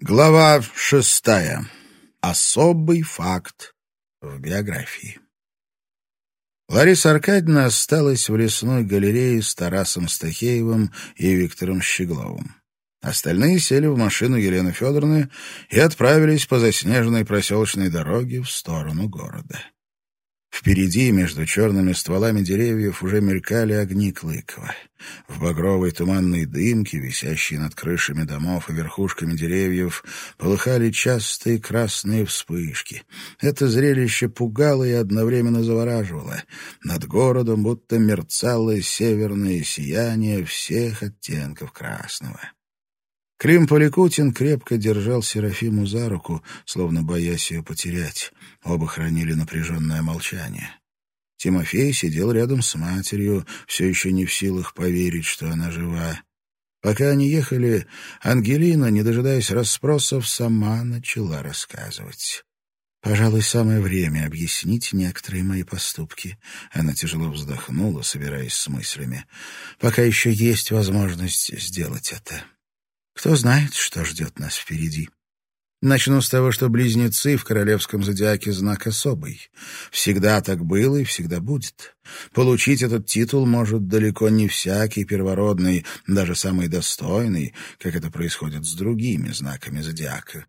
Глава шестая. Особый факт в биографии. Лариса Аркадьевна осталась в лесной галерее с Тарасом Стахеевым и Виктором Щегловым. Остальные сели в машину Елены Федоровны и отправились по заснеженной проселочной дороге в сторону города. Впереди, между черными стволами деревьев, уже мелькали огни Клыкова. В багровой туманной дымке, висящей над крышами домов и верхушками деревьев, полыхали частые красные вспышки. Это зрелище пугало и одновременно завораживало. Над городом будто мерцало северное сияние всех оттенков красного. Клим Поликутин крепко держал Серафиму за руку, словно боясь ее потерять. Оба хранили напряженное молчание. Тимофей сидел рядом с матерью, все еще не в силах поверить, что она жива. Пока они ехали, Ангелина, не дожидаясь расспросов, сама начала рассказывать. «Пожалуй, самое время объяснить некоторые мои поступки». Она тяжело вздохнула, собираясь с мыслями. «Пока еще есть возможность сделать это». Кто знает, что ждет нас впереди. Начну с того, что близнецы в королевском зодиаке знак особый. Всегда так было и всегда будет. Получить этот титул может далеко не всякий первородный, даже самый достойный, как это происходит с другими знаками зодиака.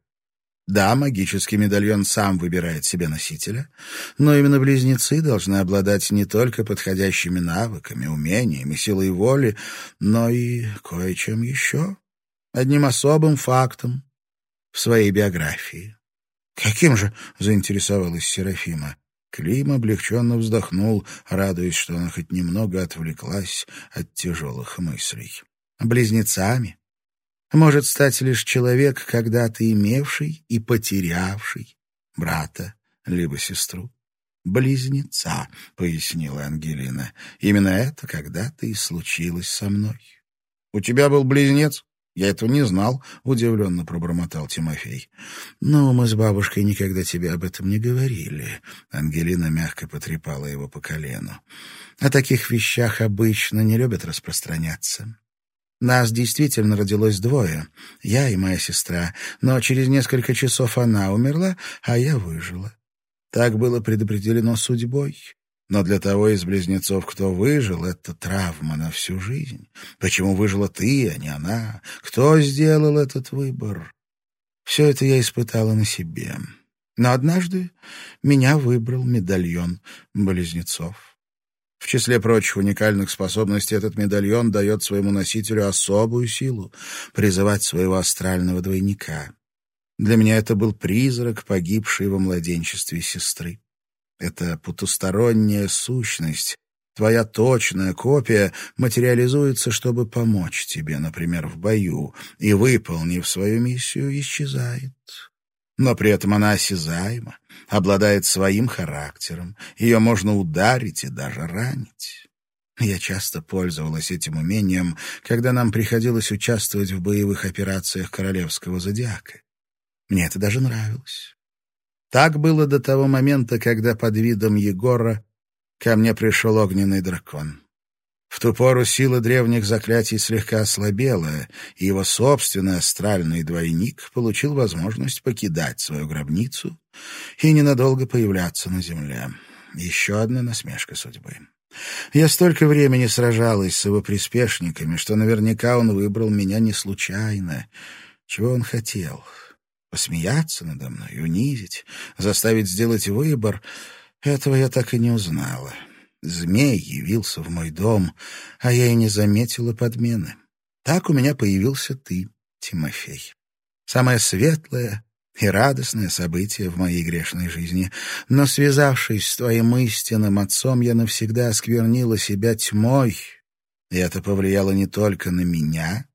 Да, магический медальон сам выбирает себе носителя, но именно близнецы должны обладать не только подходящими навыками, умениями, силой воли, но и кое-чем еще одним особым фактом в своей биографии. «Каким же?» — заинтересовалась Серафима. Клим облегченно вздохнул, радуясь, что она хоть немного отвлеклась от тяжелых мыслей. «Близнецами может стать лишь человек, когда-то имевший и потерявший брата либо сестру. «Близнеца», — пояснила Ангелина. «Именно это когда-то и случилось со мной». «У тебя был близнец?» «Я этого не знал», — удивленно пробормотал Тимофей. «Ну, мы с бабушкой никогда тебе об этом не говорили». Ангелина мягко потрепала его по колену. «О таких вещах обычно не любят распространяться. Нас действительно родилось двое, я и моя сестра, но через несколько часов она умерла, а я выжила. Так было предопределено судьбой. Но для того из близнецов, кто выжил, это травма на всю жизнь. Почему выжила ты, а не она? Кто сделал этот выбор? Все это я испытала на себе. Но однажды меня выбрал медальон близнецов. В числе прочих уникальных способностей этот медальон дает своему носителю особую силу — призывать своего астрального двойника. Для меня это был призрак, погибший во младенчестве сестры. Эта потусторонняя сущность, твоя точная копия, материализуется, чтобы помочь тебе, например, в бою, и, выполнив свою миссию, исчезает. Но при этом она осязаема, обладает своим характером, ее можно ударить и даже ранить. Я часто пользовалась этим умением, когда нам приходилось участвовать в боевых операциях королевского зодиака. Мне это даже нравилось. Так было до того момента, когда под видом Егора ко мне пришел огненный дракон. В ту пору сила древних заклятий слегка ослабела, и его собственный астральный двойник получил возможность покидать свою гробницу и ненадолго появляться на земле. Еще одна насмешка судьбы. Я столько времени сражалась с его приспешниками, что наверняка он выбрал меня не случайно. Чего он хотел? Посмеяться надо мной, унизить, заставить сделать выбор — этого я так и не узнала. Змей явился в мой дом, а я и не заметила подмены. Так у меня появился ты, Тимофей. Самое светлое и радостное событие в моей грешной жизни. Но, связавшись с твоим истинным отцом, я навсегда осквернила себя тьмой, и это повлияло не только на меня,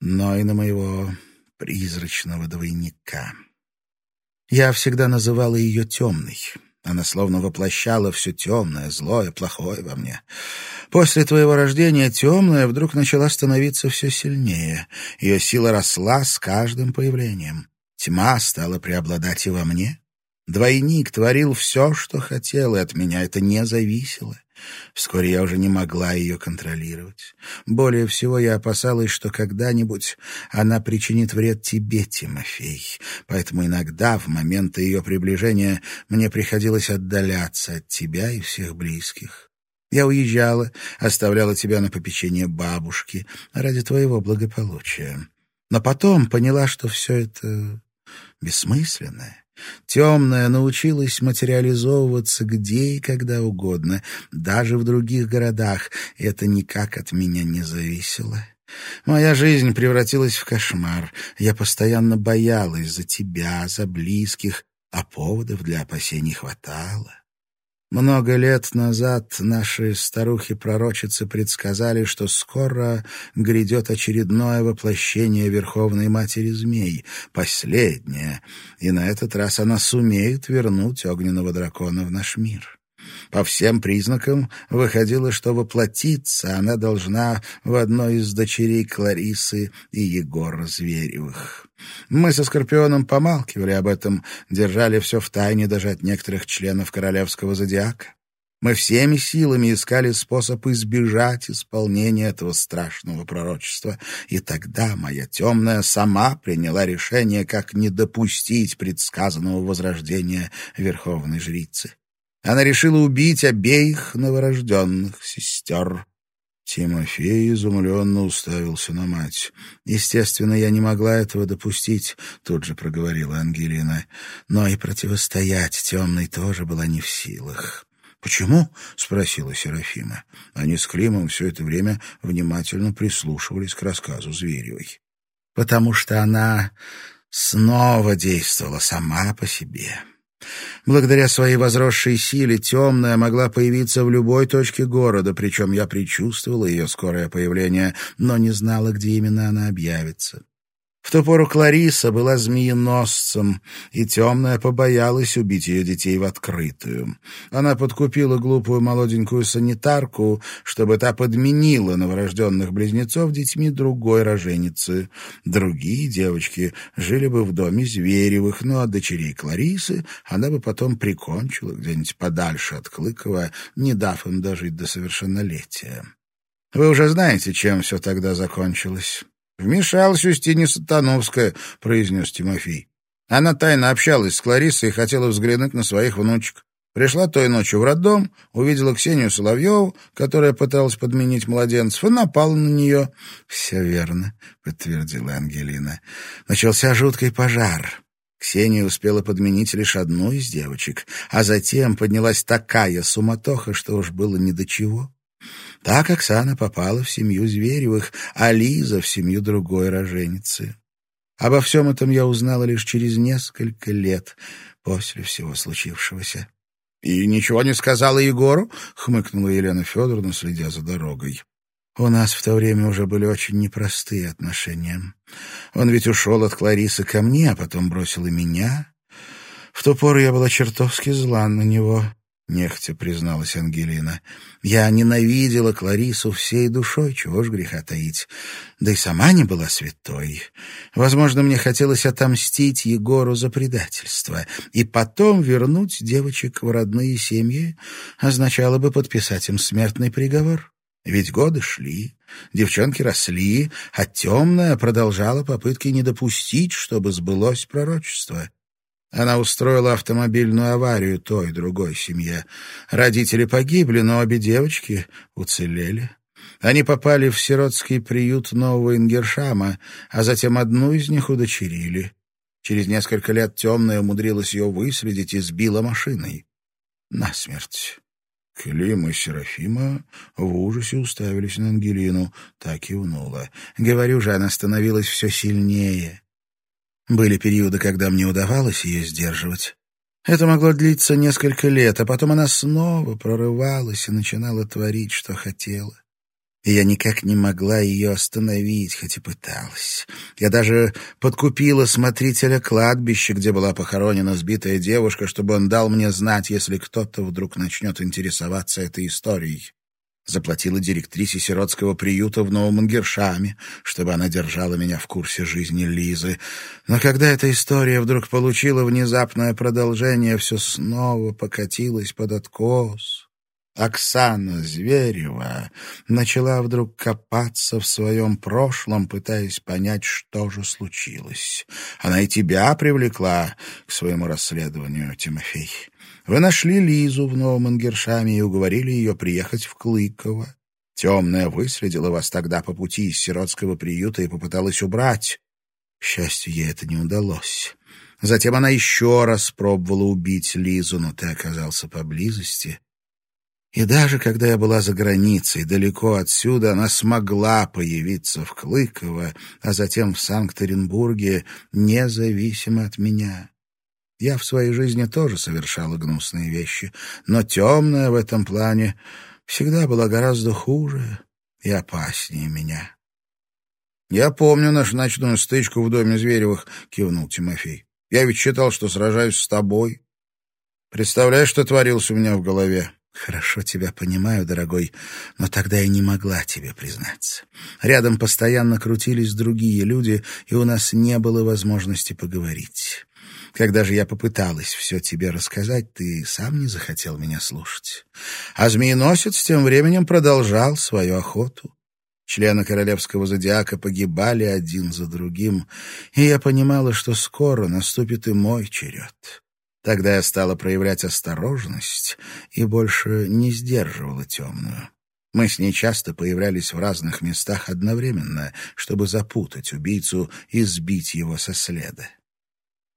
но и на моего призрачного двойника. Я всегда называла ее темной. Она словно воплощала все темное, злое, плохое во мне. После твоего рождения темная вдруг начала становиться все сильнее. Ее сила росла с каждым появлением. Тьма стала преобладать и во мне. Двойник творил все, что хотел, и от меня это не зависело. Вскоре я уже не могла ее контролировать. Более всего я опасалась, что когда-нибудь она причинит вред тебе, Тимофей. Поэтому иногда, в моменты ее приближения, мне приходилось отдаляться от тебя и всех близких. Я уезжала, оставляла тебя на попечение бабушки ради твоего благополучия. Но потом поняла, что все это бессмысленное. Темная научилась материализовываться где и когда угодно, даже в других городах. Это никак от меня не зависело. Моя жизнь превратилась в кошмар. Я постоянно боялась за тебя, за близких, а поводов для опасений хватало. Много лет назад наши старухи-пророчицы предсказали, что скоро грядет очередное воплощение Верховной Матери Змей, последнее, и на этот раз она сумеет вернуть огненного дракона в наш мир. По всем признакам выходило, что воплотиться она должна в одной из дочерей Кларисы и Егора Зверевых. Мы со Скорпионом помалкивали об этом, держали все в тайне даже от некоторых членов королевского зодиака. Мы всеми силами искали способ избежать исполнения этого страшного пророчества. И тогда моя темная сама приняла решение, как не допустить предсказанного возрождения Верховной Жрицы. Она решила убить обеих новорожденных сестер. Тимофей изумленно уставился на мать. «Естественно, я не могла этого допустить», — тут же проговорила Ангелина. «Но и противостоять темной тоже была не в силах». «Почему?» — спросила Серафима. Они с Климом все это время внимательно прислушивались к рассказу Зверевой. «Потому что она снова действовала сама по себе». Благодаря своей возросшей силе темная могла появиться в любой точке города, причем я предчувствовала ее скорое появление, но не знала, где именно она объявится. В ту пору Клариса была змееносцем, и темная побоялась убить ее детей в открытую. Она подкупила глупую молоденькую санитарку, чтобы та подменила новорожденных близнецов детьми другой роженицы. Другие девочки жили бы в доме Зверевых, но от дочерей Кларисы она бы потом прикончила где-нибудь подальше от Клыкова, не дав им дожить до совершеннолетия. Вы уже знаете, чем все тогда закончилось. «Вмешалась Устинья Сатановская», — произнес Тимофей. Она тайно общалась с Кларисой и хотела взглянуть на своих внучек. Пришла той ночью в роддом, увидела Ксению Соловьеву, которая пыталась подменить младенцев, и напала на нее. — Все верно, — подтвердила Ангелина. Начался жуткий пожар. Ксения успела подменить лишь одну из девочек, а затем поднялась такая суматоха, что уж было ни до чего. Так Оксана попала в семью Зверевых, а Лиза в семью другой роженицы. Обо всем этом я узнала лишь через несколько лет после всего случившегося. — И ничего не сказала Егору? — хмыкнула Елена Федоровна, следя за дорогой. У нас в то время уже были очень непростые отношения. Он ведь ушел от Кларисы ко мне, а потом бросил и меня. В ту пору я была чертовски зла на него. — нехотя призналась Ангелина. «Я ненавидела Кларису всей душой, чего ж греха таить. Да и сама не была святой. Возможно, мне хотелось отомстить Егору за предательство, и потом вернуть девочек в родные семьи означало бы подписать им смертный приговор. Ведь годы шли, девчонки росли, а темная продолжала попытки не допустить, чтобы сбылось пророчество». Она устроила автомобильную аварию той другой семье. Родители погибли, но обе девочки уцелели. Они попали в сиротский приют Нового Ингершама, а затем одну из них удочерили. Через несколько лет темная умудрилась ее выследить и сбила машиной. Насмерть. Клим и Серафима в ужасе уставились на Ангелину. Так и унула. Говорю же, она становилась все сильнее. Были периоды, когда мне удавалось ее сдерживать. Это могло длиться несколько лет, а потом она снова прорывалась и начинала творить, что хотела. Я никак не могла ее остановить, хоть и пыталась. Я даже подкупила смотрителя кладбища, где была похоронена сбитая девушка, чтобы он дал мне знать, если кто-то вдруг начнет интересоваться этой историей заплатила директрисе сиротского приюта в Новом Ингершаме, чтобы она держала меня в курсе жизни Лизы. Но когда эта история вдруг получила внезапное продолжение, все снова покатилось под откос. Оксана Зверева начала вдруг копаться в своем прошлом, пытаясь понять, что же случилось. Она и тебя привлекла к своему расследованию, Тимофей. Вы нашли Лизу в Новом Ингершаме и уговорили ее приехать в Клыково. Темная выследила вас тогда по пути из сиротского приюта и попыталась убрать. К счастью, ей это не удалось. Затем она еще раз пробовала убить Лизу, но ты оказался поблизости и даже когда я была за границей, далеко отсюда, она смогла появиться в Клыково, а затем в Санкт-Петербурге, независимо от меня. Я в своей жизни тоже совершала гнусные вещи, но темная в этом плане всегда была гораздо хуже и опаснее меня. «Я помню нашу ночную стычку в доме Зверевых», — кивнул Тимофей. «Я ведь считал, что сражаюсь с тобой. Представляешь, что творилось у меня в голове? «Хорошо тебя понимаю, дорогой, но тогда я не могла тебе признаться. Рядом постоянно крутились другие люди, и у нас не было возможности поговорить. Когда же я попыталась все тебе рассказать, ты сам не захотел меня слушать. А змееносец тем временем продолжал свою охоту. Члены королевского зодиака погибали один за другим, и я понимала, что скоро наступит и мой черед». Тогда я стала проявлять осторожность и больше не сдерживала темную. Мы с ней часто появлялись в разных местах одновременно, чтобы запутать убийцу и сбить его со следа.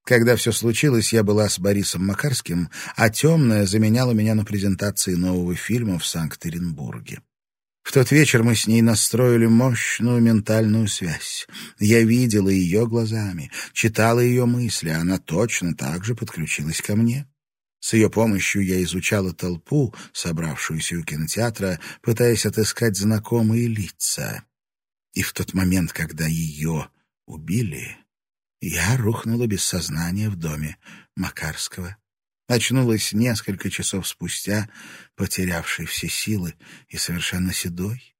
Когда все случилось, я была с Борисом Макарским, а темная заменяла меня на презентации нового фильма в Санкт-Петербурге. В тот вечер мы с ней настроили мощную ментальную связь. Я видела ее глазами, читала ее мысли, она точно так же подключилась ко мне. С ее помощью я изучала толпу, собравшуюся у кинотеатра, пытаясь отыскать знакомые лица. И в тот момент, когда ее убили, я рухнула без сознания в доме Макарского. Очнулась несколько часов спустя, потерявшей все силы и совершенно седой.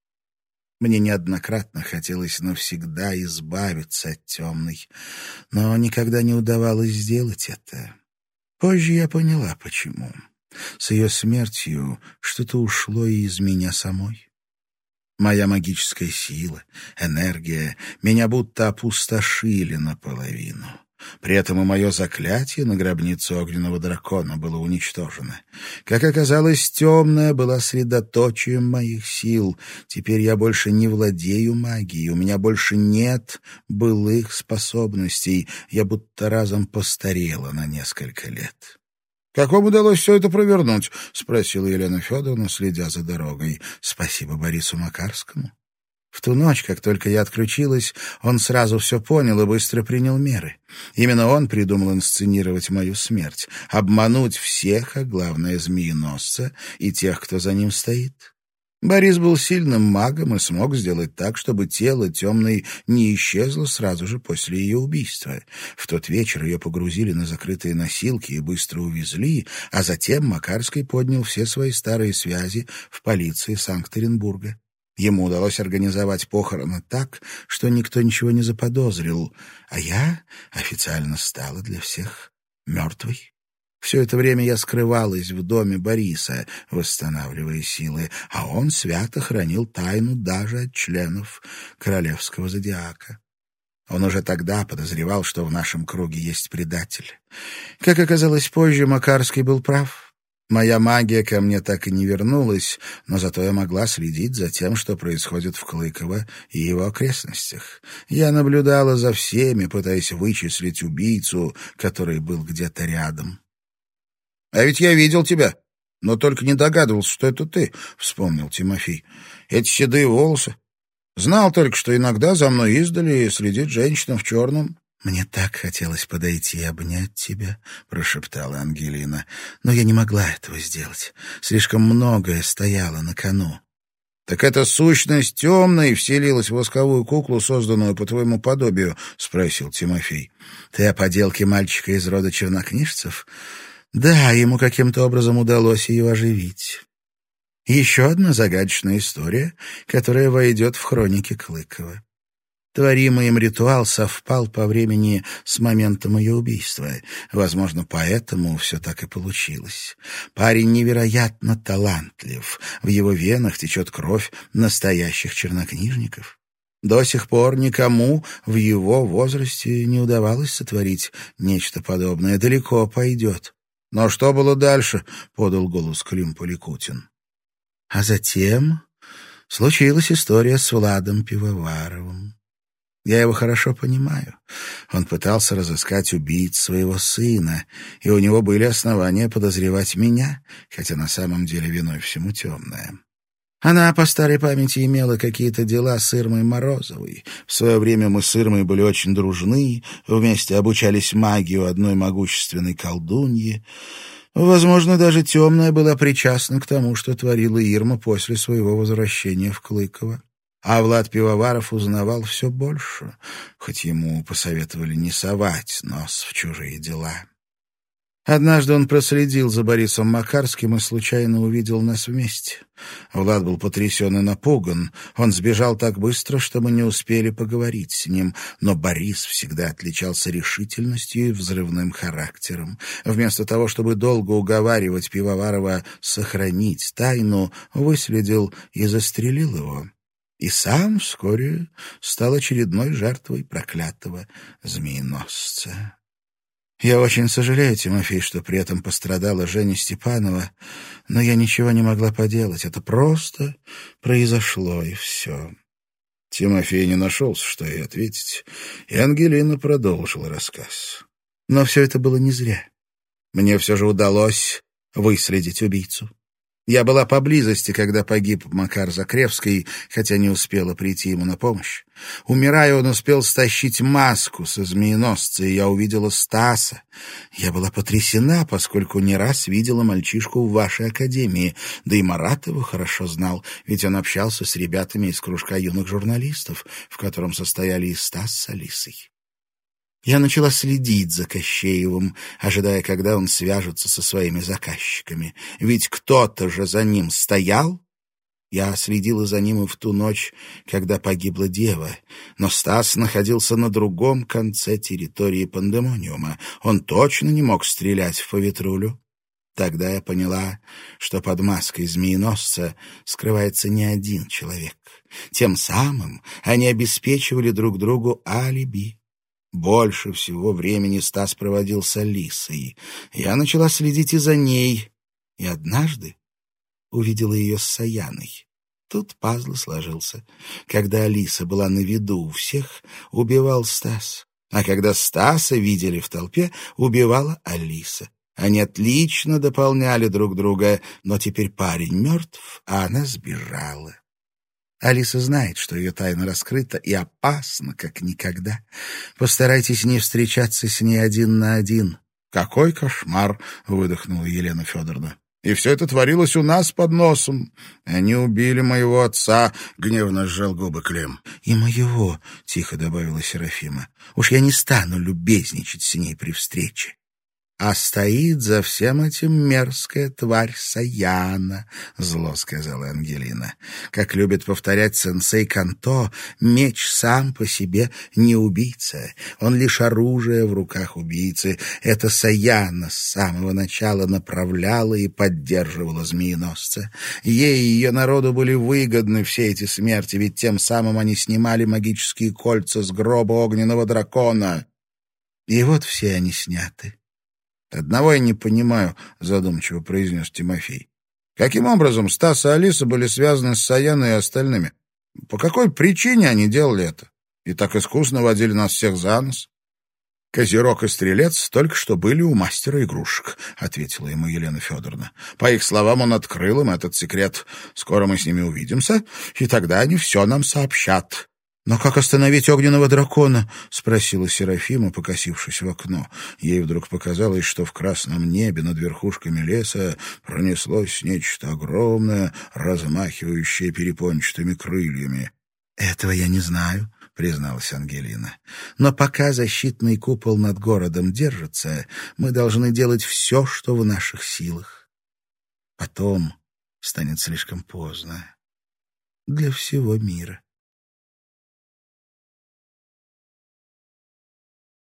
Мне неоднократно хотелось навсегда избавиться от темной, но никогда не удавалось сделать это. Позже я поняла, почему. С ее смертью что-то ушло и из меня самой. Моя магическая сила, энергия меня будто опустошили наполовину. При этом и мое заклятие на гробницу огненного дракона было уничтожено. Как оказалось, темная была средоточием моих сил. Теперь я больше не владею магией, у меня больше нет былых способностей. Я будто разом постарела на несколько лет. «Как вам удалось все это провернуть?» — спросила Елена Федоровна, следя за дорогой. «Спасибо Борису Макарскому. В ту ночь, как только я отключилась, он сразу все понял и быстро принял меры. Именно он придумал инсценировать мою смерть, обмануть всех, а главное — змееносца и тех, кто за ним стоит. Борис был сильным магом и смог сделать так, чтобы тело темной не исчезло сразу же после ее убийства. В тот вечер ее погрузили на закрытые носилки и быстро увезли, а затем Макарский поднял все свои старые связи в полиции Санкт-Петербурга. Ему удалось организовать похороны так, что никто ничего не заподозрил, а я официально стала для всех мертвой. Все это время я скрывалась в доме Бориса, восстанавливая силы, а он свято хранил тайну даже от членов королевского зодиака. Он уже тогда подозревал, что в нашем круге есть предатель. Как оказалось позже, Макарский был прав. Моя магия ко мне так и не вернулась, но зато я могла следить за тем, что происходит в Клыково и его окрестностях. Я наблюдала за всеми, пытаясь вычислить убийцу, который был где-то рядом. — А ведь я видел тебя, но только не догадывался, что это ты, — вспомнил Тимофей. — Эти седые волосы. Знал только, что иногда за мной издали следит женщина в черном. «Мне так хотелось подойти и обнять тебя», — прошептала Ангелина. «Но я не могла этого сделать. Слишком многое стояло на кону». «Так эта сущность темная и вселилась в восковую куклу, созданную по твоему подобию?» — спросил Тимофей. «Ты о поделке мальчика из рода чернокнижцев?» «Да, ему каким-то образом удалось ее оживить». Еще одна загадочная история, которая войдет в хроники Клыкова. Творимый им ритуал совпал по времени с моментом ее убийства. Возможно, поэтому все так и получилось. Парень невероятно талантлив. В его венах течет кровь настоящих чернокнижников. До сих пор никому в его возрасте не удавалось сотворить нечто подобное. Далеко пойдет. «Но что было дальше?» — подал голос Клим Поликутин. А затем случилась история с Владом Пивоваровым. Я его хорошо понимаю. Он пытался разыскать убийц своего сына, и у него были основания подозревать меня, хотя на самом деле виной всему темная. Она по старой памяти имела какие-то дела с Ирмой Морозовой. В свое время мы с Ирмой были очень дружны, вместе обучались магию одной могущественной колдуньи. Возможно, даже темная была причастна к тому, что творила Ирма после своего возвращения в Клыково. А Влад Пивоваров узнавал все больше, хоть ему посоветовали не совать нос в чужие дела. Однажды он проследил за Борисом Макарским и случайно увидел нас вместе. Влад был потрясен и напуган. Он сбежал так быстро, что мы не успели поговорить с ним. Но Борис всегда отличался решительностью и взрывным характером. Вместо того, чтобы долго уговаривать Пивоварова сохранить тайну, выследил и застрелил его. И сам вскоре стал очередной жертвой проклятого змееносца. Я очень сожалею, Тимофей, что при этом пострадала Женя Степанова, но я ничего не могла поделать. Это просто произошло, и все. Тимофей не нашелся, что ей ответить, и Ангелина продолжила рассказ. Но все это было не зря. Мне все же удалось выследить убийцу. Я была поблизости, когда погиб Макар Закревский, хотя не успела прийти ему на помощь. Умирая, он успел стащить маску со змееносца, и я увидела Стаса. Я была потрясена, поскольку не раз видела мальчишку в вашей академии, да и Марат его хорошо знал, ведь он общался с ребятами из кружка юных журналистов, в котором состояли и Стас с Алисой. Я начала следить за Кощеевым, ожидая, когда он свяжется со своими заказчиками. Ведь кто-то же за ним стоял. Я следила за ним и в ту ночь, когда погибла дева. Но Стас находился на другом конце территории пандемониума. Он точно не мог стрелять в поветрулю. Тогда я поняла, что под маской змееносца скрывается не один человек. Тем самым они обеспечивали друг другу алиби. Больше всего времени Стас проводил с Алисой. Я начала следить и за ней, и однажды увидела ее с Саяной. Тут пазл сложился. Когда Алиса была на виду у всех, убивал Стас. А когда Стаса видели в толпе, убивала Алиса. Они отлично дополняли друг друга, но теперь парень мертв, а она сбежала. Алиса знает, что ее тайна раскрыта и опасна, как никогда. Постарайтесь не встречаться с ней один на один. «Какой кошмар!» — выдохнула Елена Федоровна. «И все это творилось у нас под носом. Они убили моего отца», — гневно сжал губы Клем. «И моего», — тихо добавила Серафима. «Уж я не стану любезничать с ней при встрече. А стоит за всем этим мерзкая тварь Саяна, — зло сказала Ангелина. Как любит повторять сенсей Канто, меч сам по себе не убийца. Он лишь оружие в руках убийцы. Это Саяна с самого начала направляла и поддерживала змееносца. Ей и ее народу были выгодны все эти смерти, ведь тем самым они снимали магические кольца с гроба огненного дракона. И вот все они сняты. «Одного я не понимаю», — задумчиво произнес Тимофей. «Каким образом Стас и Алиса были связаны с Саяной и остальными? По какой причине они делали это? И так искусно водили нас всех за нос?» «Козерог и Стрелец только что были у мастера игрушек», — ответила ему Елена Федоровна. «По их словам, он открыл им этот секрет. Скоро мы с ними увидимся, и тогда они все нам сообщат. «Но как остановить огненного дракона?» — спросила Серафима, покосившись в окно. Ей вдруг показалось, что в красном небе над верхушками леса пронеслось нечто огромное, размахивающее перепончатыми крыльями. «Этого я не знаю», — призналась Ангелина. «Но пока защитный купол над городом держится, мы должны делать все, что в наших силах. Потом станет слишком поздно для всего мира».